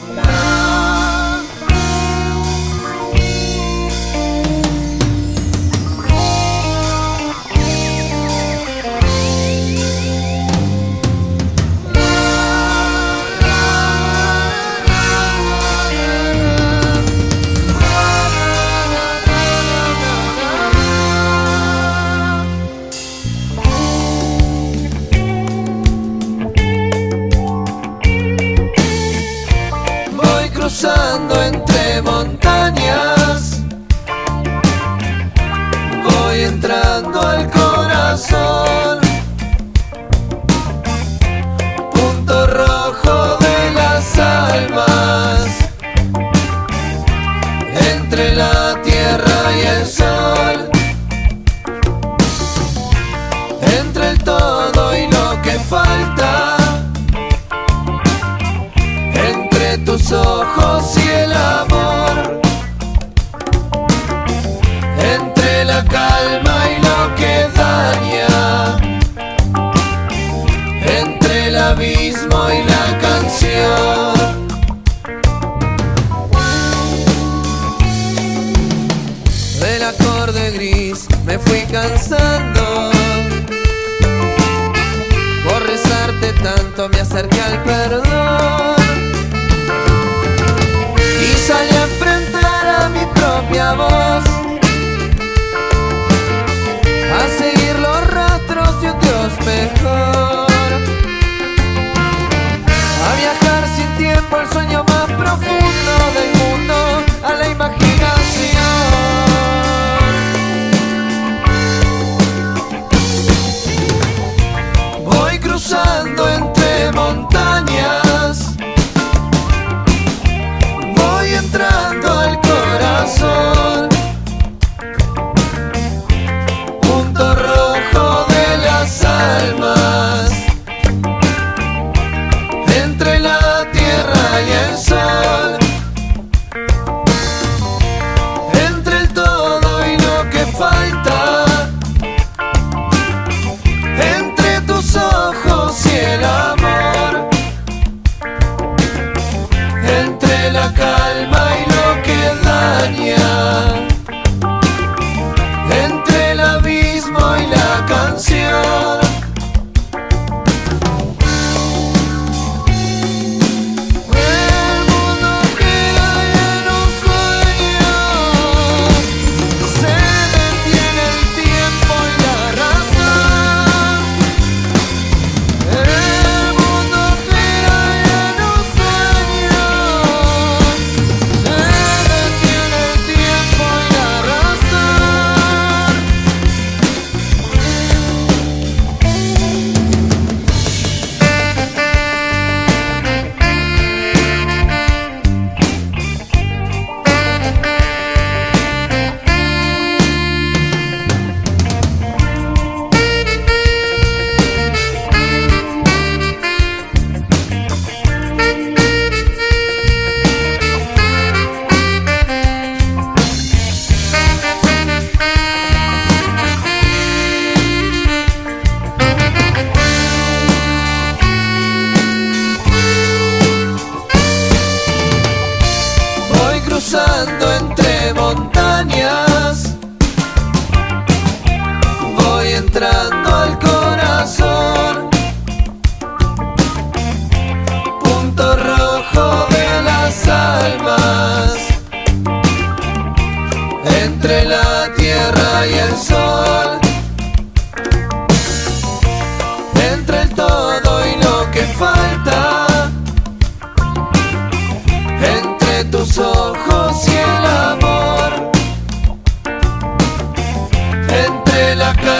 Voy cruzando entre montañas, voy entrando al corazón, punto rojo de las almas, entre la tierra y el sol, entre el todo y lo que falta ojos y el amor, entre la calma y lo que daña, entre el abismo y la canción. Del acorde gris me fui cansando. Por rezarte tanto me acerqué al perdón y salí calma entre montañas, voy entrando al corazón, punto rojo de las almas, entre la tierra y el sol, entre